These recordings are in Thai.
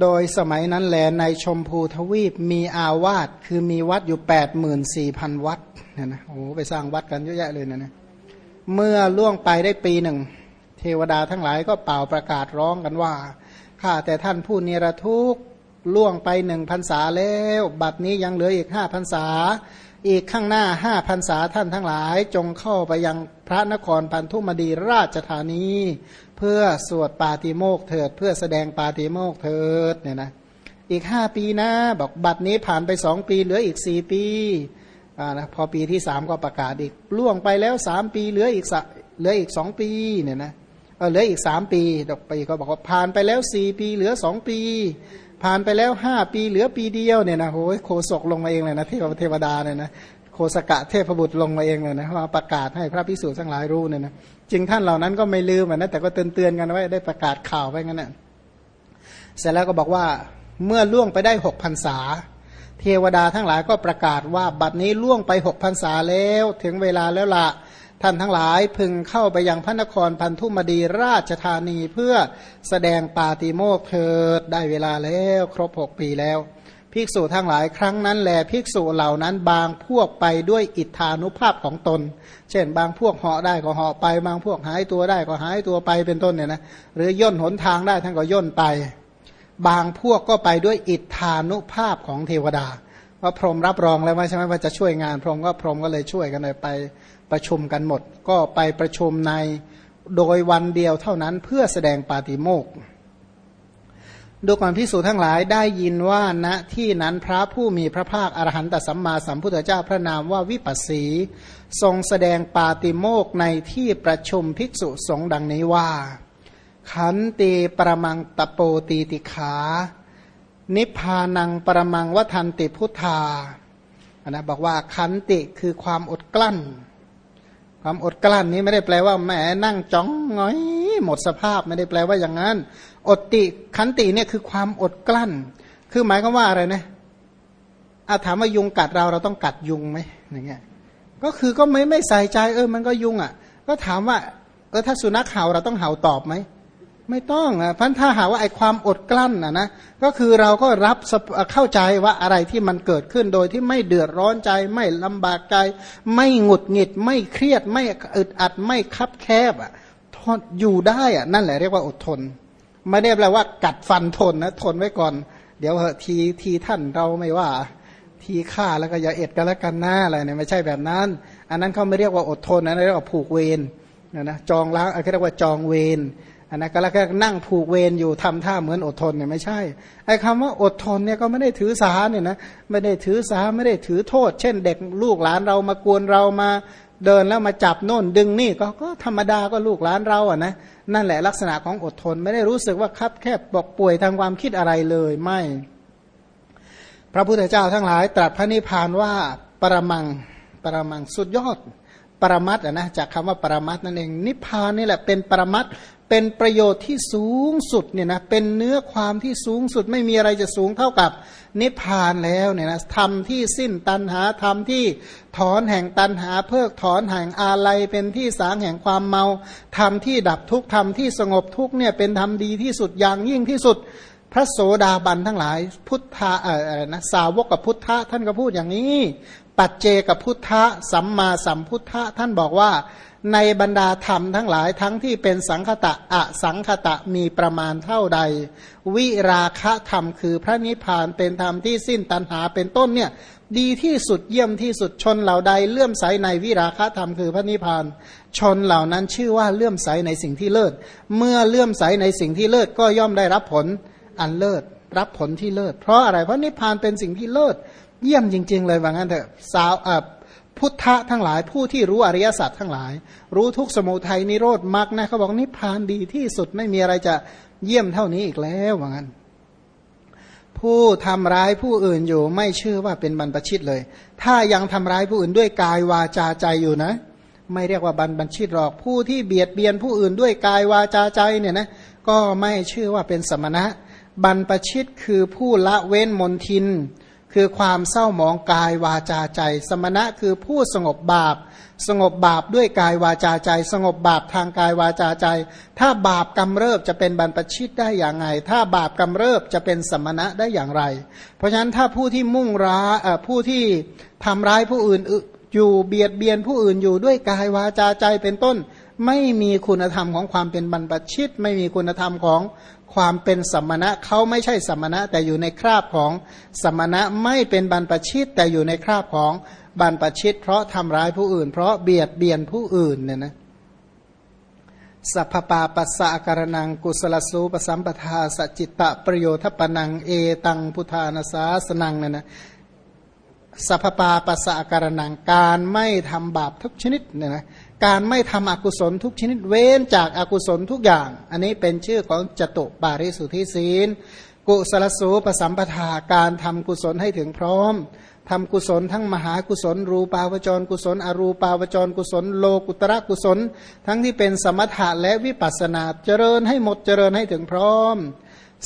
โดยสมัยนั้นแลในชมพูทวีปมีอาวาสคือมีวัดอยู่แปดหมื่นสี่พันวัดเนี่ยนะโอ้ไปสร้างวัดกันเยอะแยะเลยนะนะเมื่อล่วงไปได้ปีหนึ่ง เทวดาทั้งหลายก็เป่าประกาศร้องกันว่าข้าแต่ท่านผู้เนรทุกล่วงไปหนึ่งพันษาแล้ว บัดนี้ยังเหลืออีกห้าพันษา อีกข้างหน้าห้าพันษาท่านทั้งหลาย จงเข้าไปยังพระนครพันธุมดีราชธานี เพื่อสวดปาติโมกเถิด เพื่อแสดงปาติโมกเถิดเนี่ยนะอีกห้าปีนะบอกบัดนี้ผ่านไปสองปีเหลืออีกสี่ปีอ่านะพอปีที่สามก็ประกาศอีกล่วงไปแล้วสามปีเหลืออีกเหลืออีกสองปีเนี่ยนะเออเหลืออีกสามปีดอกปีก็บอกว่าผ่านไปแล้วสี่ปี เหลือสองปี ผ่านไปแล้วห้าปีเหลือปีเดียวเนี่ยนะโอ้ยโคศกลงมาเองเลยนะเทวเทวดาเนี่ยนะโคสกะเทพบุตรลงมาเองเลยนะมาประกาศให้พระพิสุทั้งหลายรู้เนี่ยนะจริงท่านเหล่านั้นก็ไม่ลืมนะแต่ก็เตือนเตือนกันไว้ได้ประกาศข่าวไว้งั้นนะเสร็จแล้วก็บอกว่าเมื่อล่วงไปได้หกพันษา เทวดาทั้งหลายก็ประกาศว่าบัดนี้ล่วงไปหกพันษาแล้ว ถึงเวลาแล้วละ ท่านทั้งหลายพึงเข้าไปยังพระนครพันธุมดีราชธานีเพื่อแสดงปาติโมกเถิดได้เวลาแล้วครบหกปีแล้ว ภิกษุทั้งหลายครั้งนั้นแลภิกษุเหล่านั้นบางพวกไปด้วยอิทธานุภาพของตน เช่น บางพวกเหาะได้ก็เหาะไป บางพวกหายตัวได้ก็หายตัวไปเป็นต้นเนี่ยนะหรือย่นหนทางได้ท่านก็ย่นไป บางพวกก็ไปด้วยอิทธานุภาพของเทวดาว่าพรหมรับรองแล้วว่าใช่ไหมว่าจะช่วยงาน พรหมก็พรหมก็เลยช่วยกันเลยไป ประชุมกันหมด ก็ไปประชุมในโดยวันเดียวเท่านั้นเพื่อแสดงปาติโมกดูก่อนพิสูจทั้งหลายได้ยินว่าณที่นั้นพระผู้มีพระภาคอรหันตสัมมาสัมพุทธเจ้าพระนามว่าวิปัสสี ทรงแสดงปาติโมกในที่ประชุมภิกษุสงฆ์ดังนี้ว่า ขันตีประมังตะโปตีติขา นิพพานังประมังวัทันติพุทธานะบอกว่าขันติคือความอดกลั้น ความอดกลั้นนี้ไม่ได้แปลว่าแหมนั่งจ้องง้อยหมดสภาพไม่ได้แปลว่าอย่างนั้น อดติขันติเนี่ยคือความอดกลั้น คือหมายก็ว่าอะไรนะอาถามว่ายุงกัดเราเราต้องกัดยุงไหมอย่างเงี้ยก็คือก็ไม่ไม่ใส่ใจเออมันก็ยุงอะ ก็ถามว่าเออถ้าสุนัขเห่าเราต้องเห่าตอบไหม ไม่ต้องอะพันถ้าหาว่าไอ้ความอดกลั้นอะนะก็คือเราก็รับเข้าใจว่าอะไรที่มันเกิดขึ้นโดยที่ไม่เดือดร้อนใจ ไม่ลำบากใจ ไม่หงุดหงิด ไม่เครียด ไม่อึดอัดไม่คับแคบอะทนอยู่ได้อะนั่นแหละเรียกว่าอดทน ไม่ได้แปลว่ากัดฟันทนนะทนไว้ก่อน เดี๋ยวเหอะทีทีท่านเราไม่ว่า ทีฆ่าแล้วก็อย่าเอ็ดกันแล้วกันหน้าอะไรเนี่ยไม่ใช่แบบนั้น อันนั้นเขาไม่เรียกว่าอดทนนะเรียกว่าผูกเวรนะนะจองล้างอะไรเรียกว่าจองเวร นนั้นก็แล้วก็นั่งผูกเวรอยู่ทำท่าเหมือนอดทนเนี่ยไม่ใช่ไอ้คำว่าอดทนเนี่ยก็ไม่ได้ถือสาเนี่ยนะไม่ได้ถือสาไม่ได้ถือโทษ เช่น เด็กลูกหลานเรามากวนเรามาเดินแล้วมาจับโน่นดึงนี่ก็ก็ธรรมดาก็ลูกหลานเราอะนะนั่นแหละลักษณะของอดทนไม่ได้รู้สึกว่าคับแคบบอกป่วยทางความคิดอะไรเลยไม่ พระพุทธเจ้าทั้งหลาย ตรัสพระนิพพานว่าปรมังปรมังสุดยอดปรมัตนะจากคำว่าปรมัตนั่นเองนิพพานนี่แหละเป็นปรมัต เป็นประโยชน์ที่สูงสุดเนี่ยนะเป็นเนื้อความที่สูงสุดไม่มีอะไรจะสูงเท่ากับนิพพานแล้วเนี่ยนะทำที่สิ้นตันหาทำที่ถอนแห่งตันหาเพิกถอนแห่งอาลัยเป็นที่สางแห่งความเมาทำที่ดับทุกทำที่สงบทุกเนี่ยเป็นธรรมดีที่สุดอย่างยิ่งที่สุดพระโสดาบันทั้งหลาย พุทธะเออนะสาวกกับพุทธะท่านก็พูดอย่างนี้ ปัจเจกับพุทธะสัมมาสัมพุทธะท่านบอกว่า ในบรรดาธรรมทั้งหลายทั้งที่เป็นสังคตะอะสังคตะมีประมาณเท่าใด วิราคะธรรมคือพระนิพพานเป็นธรรมที่สิ้นตัณหาเป็นต้นเนี่ยดีที่สุดเยี่ยมที่สุดชนเหล่าใดเลื่อมใสในวิราคะธรรมคือพระนิพพาน ชนเหล่านั้นชื่อว่าเลื่อมใสในสิ่งที่เลิศ เมื่อเลื่อมใสในสิ่งที่เลิศก็ย่อมได้รับผลอันเลิศรับผลที่เลิศ เพราะอะไรเพราะนิพพานเป็นสิ่งที่เลิศ เยี่ยมจริง ๆ เลยว่างั้นเถอะสาวพุทธะทั้งหลายผู้ที่รู้อริยสัจทั้งหลาย รู้ทุกสมุทัยนิโรธมรรคนะเขาบอกนิพพานดีที่สุดไม่มีอะไรจะเยี่ยมเท่านี้อีกแล้วว่างั้น ผู้ทำร้ายผู้อื่นอยู่ไม่เชื่อว่าเป็นบรรพชิตเลย ถ้ายังทำร้ายผู้อื่นด้วยกายวาจาใจอยู่นะ ไม่เรียกว่าบรรพชิตหรอกผู้ที่เบียดเบียนผู้อื่นด้วยกายวาจาใจเนี่ยนะก็ไม่เชื่อว่าเป็นสมณะ บรรพชิตคือผู้ละเว้นมนทิน คือความเศร้าหมองกายวาจาใจ สมณะคือผู้สงบบาป สงบบาปด้วยกายวาจาใจ สงบบาปทางกายวาจาใจ ถ้าบาปกำเริบจะเป็นบรรพชิตได้อย่างไงถ้าบาปกำเริบจะเป็นสมณะได้อย่างไร เพราะฉะนั้นถ้าผู้ที่มุ่งร้ายผู้ที่ทำร้ายผู้อื่นอยู่เบียดเบียนผู้อื่นอยู่ด้วยกายวาจาใจเป็นต้น ไม่มีคุณธรรมของความเป็นบรรพชิต ไม่มีคุณธรรมของความเป็นสมณะเขาไม่ใช่สมณะ แต่อยู่ในคราบของสมณะไม่เป็นบรรพชิต แต่อยู่ในคราบของบรรพชิต เพราะทำร้ายผู้อื่น เพราะเบียดเบียนผู้อื่นเนี่ยนะสัพปาปัสสะการนังกุศลสูปสัมปทาสจิตตะประโยชน์ปนังเอตังพุทธานาสาสนังเนี่ยนะสัพปาปัสสะการนังการไม่ทำบาปทุกชนิดเนี่ยนะ การไม่ทำอกุศลทุกชนิดเว้นจากอากุศลทุกอย่าง อันนี้เป็นชื่อของจตุปาริสุทธิศีล กุศลสูปสัมปทาการทำกุศลให้ถึงพร้อมทำกุศลทั้งมหากุศล รูปาวจรกุศล อรูปาวจรกุศล โลกุตระกุศล ทั้งที่เป็นสมถะและวิปัสนาเจริญให้หมดเจริญให้ถึงพร้อม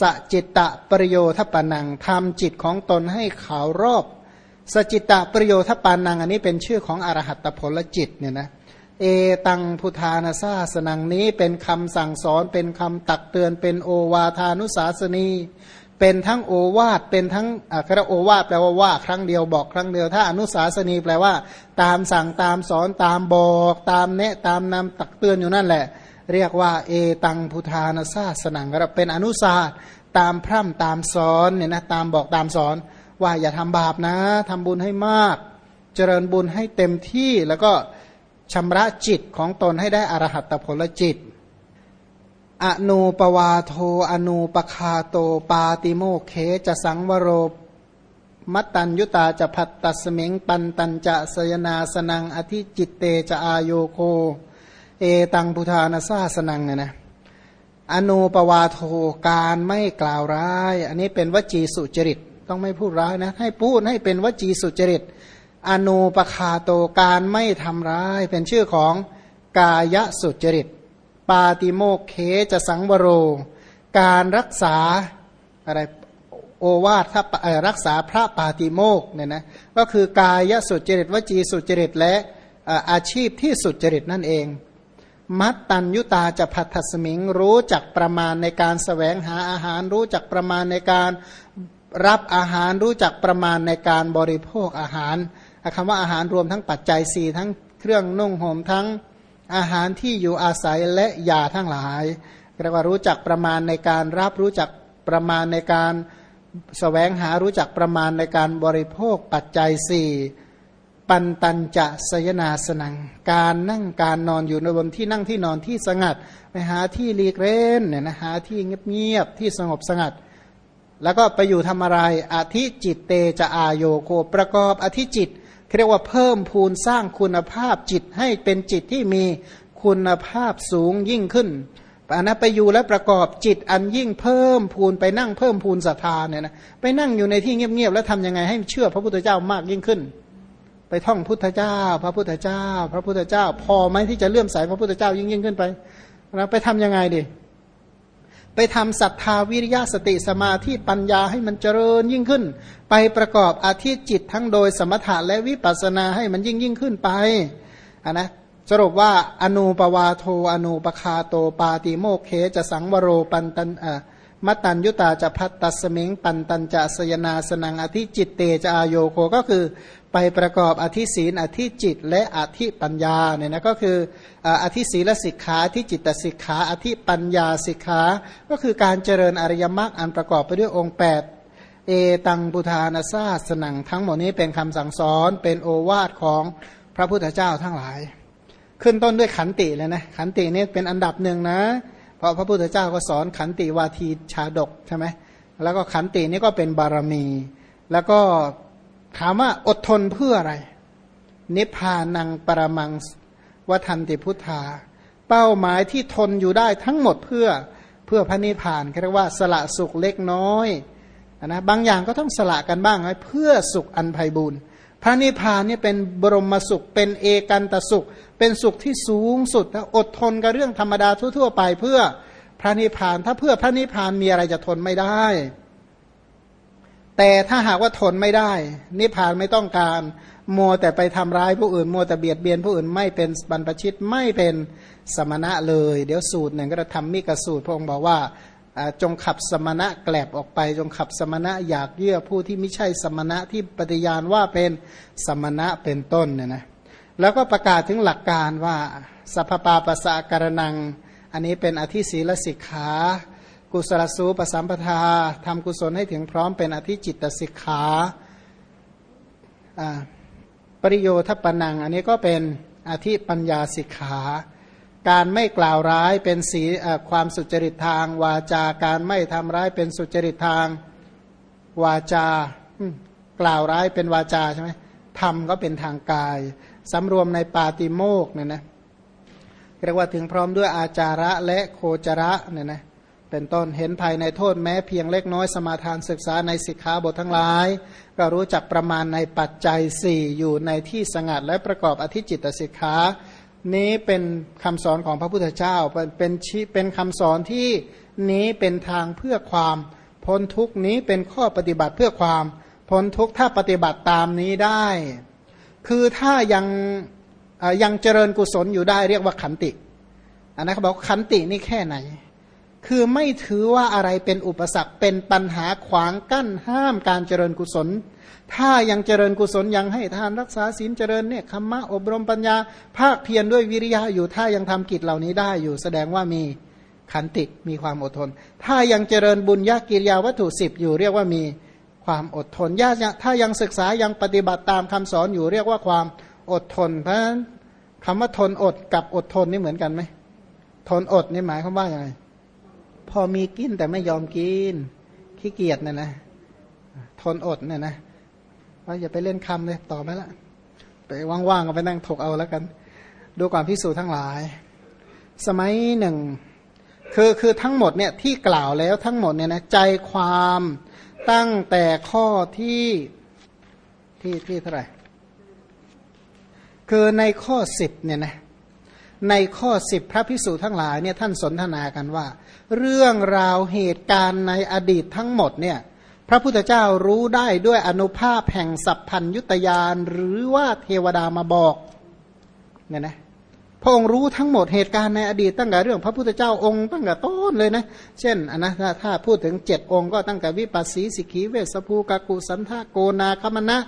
สจิตตะประโยชน์ปนังทำจิตของตนให้ขาวรอบ สจิตตะประโยชน์ปานัง อันนี้เป็นชื่อของอรหัตผลจิตเนี่ยนะ เอตังพุทานาซาสนังนี้เป็นคำสั่งสอนเป็นคำตักเตือนเป็นโอวาทานุสาสนี เป็นทั้งโอวาทเป็นทั้งอักระโอวาทแปลว่าว่าครั้งเดียวบอกครั้งเดียว ถ้าอนุสาสนีแปลว่า ตามสั่งตามสอนตามบอก ตามแนะตามนำตักเตือนอยู่นั่นแหละ เรียกว่า เอตังพุทานาซาสนังเราเป็นอนุสาตามพร่ำตามสอนเนี่ยนะตามบอกตามสอน ว่าอย่าทำบาปนะทำบุญให้มาก เจริญบุญให้เต็มที่แล้วก็ ชำระจิตของตนให้ได้อรหัตผลจิต อนูปวาโท อนูปคาโต ปาติโมเคจะสังวโรมัตตัญยุตาจะพัตตสเมงปันตัญจะสยนาสนัง อธิจิตเตจะอายโยโค เอตังพุทานาซาสนังนี่ยนะอนูปวาโทการไม่กล่าวร้าย อันนี้เป็นวจีสุจริต ต้องไม่พูดร้ายนะ ให้พูดให้เป็นวจีสุจริต อนูปคาโตการไม่ทำร้ายเป็นชื่อของกายสุจริต ปาติโมกเคจะสังวโร การรักษาอะไรโอวาทถ้ารักษาพระปาติโมกเนี่ยนะก็คือกายสุจริตวจีสุจริตและอาชีพที่สุจริตนั่นเอง มัตตัญยุตาจะพัทสมิงรู้จักประมาณในการสแสวงหาอาหารรู้จักประมาณในการรับอาหารรู้จักประมาณในการบริโภคอาหาร คำว่าอาหารรวมทั้งปัจจัยสี่ทั้งเครื่องนุ่งห่มทั้งอาหารที่อยู่อาศัยและยาทั้งหลายเรียกว่ารู้จักประมาณในการรับรู้จักประมาณในการสแสวงหารู้จักประมาณในการบริโภคปัจจัยสี่ปันตันจะสยนาสนัง การนั่งการนอนอยู่ในบนที่นั่งที่นอนที่สงัดไปหาที่ลีกเร้นเนี่ยนะหาที่เงียบๆที่สงบสงัด แล้วก็ไปอยู่ทำอะไรอธิจิตเตจะอายโยโกประกอบอธิจิต เรียกว่าเพิ่มพูนสร้างคุณภาพจิตให้เป็นจิตที่มีคุณภาพสูงยิ่งขึ้นอันนั้นไปอยู่และประกอบจิตอันยิ่งเพิ่มพูนไปนั่งเพิ่มพูนศรัทธาเนี่ยนะไปนั่งอยู่ในที่เงียบๆแล้วทํำยังไงให้เชื่อพระพุทธเจ้ามากยิ่งขึ้น ไปท่องพุทธเจ้า พระพุทธเจ้า พระพุทธเจ้า พอไหมที่จะเลื่อมใสพระพุทธเจ้ายิ่งยิ่งขึ้นไปนะไปทํำยังไงดิ ไปทำศรัทธาวิริยะสติสมาธิปัญญาให้มันเจริญยิ่งขึ้น ไปประกอบอาธิจิตทั้งโดยสมถะและวิปัสสนาให้มันยิ่งยิ่งขึ้นไปนนะสรุปว่าอนูปวาโทอนูปคาโตปาติโมเคจะสังวโรปันตันอ่มัตตัญยุตาจะพัตตัสมิงปันตัญจะสยนาสนังอธิจิตเตจะอาโยโคก็คือ ไปประกอบอธิศีลอธิจิต และอธิปัญญาเนี่ยนะก็คืออธิศีลสิกขาอธิจิตสิกขาอธิปัญญาสิกขา ก็คือการเจริญอริยมรรคอันประกอบไปด้วยองค์ 8 เอตังบุทานาซาสนังทั้งหมดนี้เป็นคำสั่งสอนเป็นโอวาทของพระพุทธเจ้าทั้งหลาย ขึ้นต้นด้วยขันติเลยนะขันตินี่เป็นอันดับหนึ่งนะ เพราะพระพุทธเจ้าก็สอนขันติวาทีชาดกใช่ไหมแล้วก็ขันตินี่ก็เป็นบารมี แล้วก็ ถามว่าอดทนเพื่ออะไร นิพพานังปรมังวัทันติพุทธา เป้าหมายที่ทนอยู่ได้ทั้งหมดเพื่อเพื่อพระนิพพานเรียกว่าสละสุขเล็กน้อยนะบางอย่างก็ต้องสละกันบ้างเพื่อสุขอันไพ่บุญพระนิพพานนี่เป็นบรมสุข เป็นเอกันตสุข เป็นสุขที่สูงสุดอดทนกับเรื่องธรรมดาทั่วๆไปเพื่อพระนิพพาน ถ้าเพื่อพระนิพพานมีอะไรจะทนไม่ได้ แต่ถ้าหากว่าทนไม่ได้ นิพพานไม่ต้องการมัวแต่ไปทำร้ายผู้อื่นมัวแต่เบียดเบียนผู้อื่นไม่เป็นบรรพชิตไม่เป็นสมณะเลย เดี๋ยวสูตรหนึ่งก็จะทำมิกสูตรพระองค์บอกว่าจงขับสมณะแกลบออกไป จงขับสมณะอยากเยื่อผู้ที่ไม่ใช่สมณะที่ปฏิญาณว่าเป็นสมณะเป็นต้นเนี่ยนะแล้วก็ประกาศถึงหลักการว่าสัพปาปะสะการนัง อันนี้เป็นอธิศีลสิกขา กุศลสูปสัมปทาทำกุศลให้ถึงพร้อมเป็นอธิจิตตสิกขาปริโยทปนัง อันนี้ก็เป็นอธิปัญญาสิกขา การไม่กล่าวร้ายเป็นสีความสุจริตทางวาจาการไม่ทำร้ายเป็นสุจริตทางวาจากล่าวร้ายเป็นวาจาใช่ไหมทำก็เป็นทางกายสำรวมในปาติโมกเนี่ยนะเรียกว่าถึงพร้อมด้วยอาจาระและโคจระเนี่ยนะ เป็นต้นเห็นภายในโทษแม้เพียงเล็กน้อยสมาทานศึกษาในสิกขาบททั้งหลาย ก็รู้จักประมาณในปัจจัยสี่อยู่ในที่สงัดและประกอบอธิจิตสิกขานี้เป็นคำสอนของพระพุทธเจ้าเป็นชีเป็นคำสอนที่นี้เป็นทางเพื่อความพ้นทุกนี้เป็นข้อปฏิบัติเพื่อความพ้นทุกถ้าปฏิบัติตามนี้ได้ คือถ้ายังยังเจริญกุศลอยู่ได้เรียกว่าขันติอันนั้นเขาบอกขันตินี่แค่ไหน คือไม่ถือว่าอะไรเป็นอุปสรรคเป็นปัญหาขวางกั้นห้ามการเจริญกุศล ถ้ายังเจริญกุศลยังให้ทานรักษาศีลเจริญเนี่ยคำมะอบรมปัญญาภาคเพียรด้วยวิริยะอยู่ถ้ายังทำกิจเหล่านี้ได้อยู่แสดงว่ามีขันติมีความอดทน ถ้ายังเจริญบุญญากิริยาวัตถุสิบอยู่เรียกว่ามีความอดทนญาติถ้ายังศึกษายังปฏิบัติตามคำสอนอยู่เรียกว่าความอดทน เพราะฉะนั้นคำว่าทนอดกับอดทนนี่เหมือนกันไหมทนอดนี่หมายความว่าอย่างไร พอมีกินแต่ไม่ยอมกิน ขี้เกียจเนี่ยนะ ทนอดเนี่ยนะว่าอย่าไปเล่นคำเลยต่อไปละไปว่างๆก็ไปนั่งถกเอาแล้วกัน ดูความพิสูจน์ทั้งหลาย สมัยหนึ่ง คือคือทั้งหมดเนี่ยที่กล่าวแล้วทั้งหมดเนี่ยนะใจความตั้งแต่ข้อที่ที่ที่เท่าไหร่คือในข้อสิบเนี่ยนะ ในข้อสิบพระพิสูจน์ทั้งหลายเนี่ยท่านสนทนากันว่า เรื่องราวเหตุการณ์ในอดีตทั้งหมดเนี่ยพระพุทธเจ้ารู้ได้ด้วยอนุภาพแห่งสัพพัญยุตยานหรือว่าเทวดามาบอกเนี่ยนะ พระองค์รู้ทั้งหมดเหตุการณ์ในอดีตตั้งแต่เรื่อง พระพุทธเจ้าองค์ตั้งแต่ต้นเลยนะ เช่นนนะถ้าถ้าพูดถึงเจ็ดองค์ก็ตั้งแต่วิปัสสีสิกีเวสภูกากุสันทาโกนาคมณะ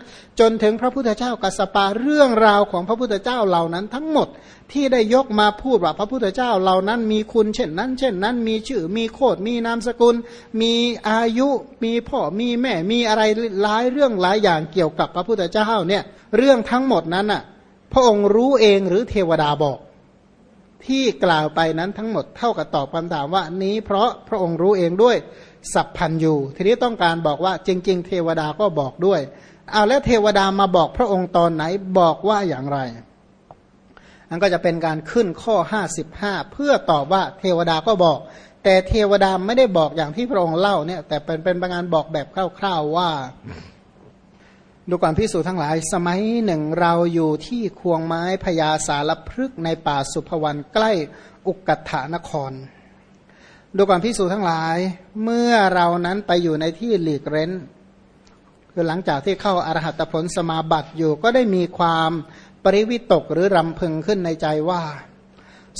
จนถึงพระพุทธเจ้ากัสปาเรื่องราวของพระพุทธเจ้าเหล่านั้นทั้งหมดที่ได้ยกมาพูดว่าพระพุทธเจ้าเหล่านั้นมีคุณเช่นนั้น เช่นนั้นมีชื่อมีโคดมีนามสกุล มีอายุมีพ่อมีแม่มีอะไรหลายเรื่องหลายอย่างเกี่ยวกับพระพุทธเจ้าเนี่ยเรื่องทั้งหมดนั้นอะพระองค์รู้เองหรือเทวดาบอก ที่กล่าวไปนั้นทั้งหมดเท่ากับตอบคำถามว่านี้เพราะพระองค์รู้เองด้วยสัพพันยูทีนี้ต้องการบอกว่าจริง ๆ เทวดาก็บอกด้วยเอาแล้วเทวดามาบอกพระองค์ตอนไหนบอกว่าอย่างไรอันก็จะเป็นการขึ้นข้อ 55 เพื่อตอบว่าเทวดาก็บอก แต่เทวดาไม่ได้บอกอย่างที่พระองค์เล่าเนี่ย แต่เป็นเป็นการบอกแบบคร่าวๆว่า ดูก่อนพิสูจทั้งหลาย สมัยหนึ่งเราอยู่ที่ควงไม้พญาสารพฤกในป่าสุภวันใกล้อุกกัฏฐานคร ดูก่อนพิสูจทั้งหลาย เมื่อเรานั้นไปอยู่ในที่หลีกเร้น คือหลังจากที่เข้าอารหัตผลสมาบัติอยู่ก็ได้มีความปริวิตกหรือรำพึงขึ้นในใจว่า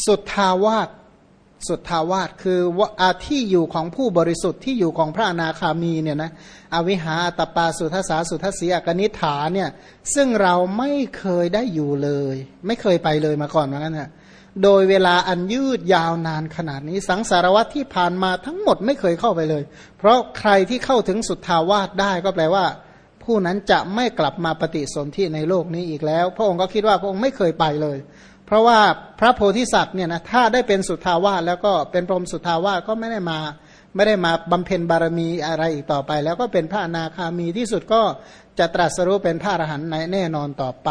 สุทธาวาส สุทธาวาสคือว่าที่อยู่ของผู้บริสุทธิ์ที่อยู่ของพระอนาคามีเนี่ยนะอวิหาตปาสุทสาสุทัสสีอกนิฐาเนี่ยซึ่งเราไม่เคยได้อยู่เลย ไม่เคยไปเลยมาก่อนเหมือนกันนะโดยเวลาอันยืดยาวนานขนาดนี้สังสารวัตที่ผ่านมาทั้งหมดไม่เคยเข้าไปเลย เพราะใครที่เข้าถึงสุทธาวาสได้ก็แปลว่า ผู้นั้นจะไม่กลับมาปฏิสนธิในโลกนี้อีกแล้ว พระองค์ก็คิดว่าพระองค์ไม่เคยไปเลย เพราะว่าพระโพธิสัตว์เนี่ยนะถ้าได้เป็นสุทาวาสแล้วก็เป็นพรหมสุทาวาสก็ไม่ได้มาไม่ได้มาบำเพ็ญบารมีอะไรอีกต่อไป แล้วก็เป็นพระอนาคามีที่สุดก็จะตรัสรู้เป็นพระอรหันต์ในแน่นอนต่อไป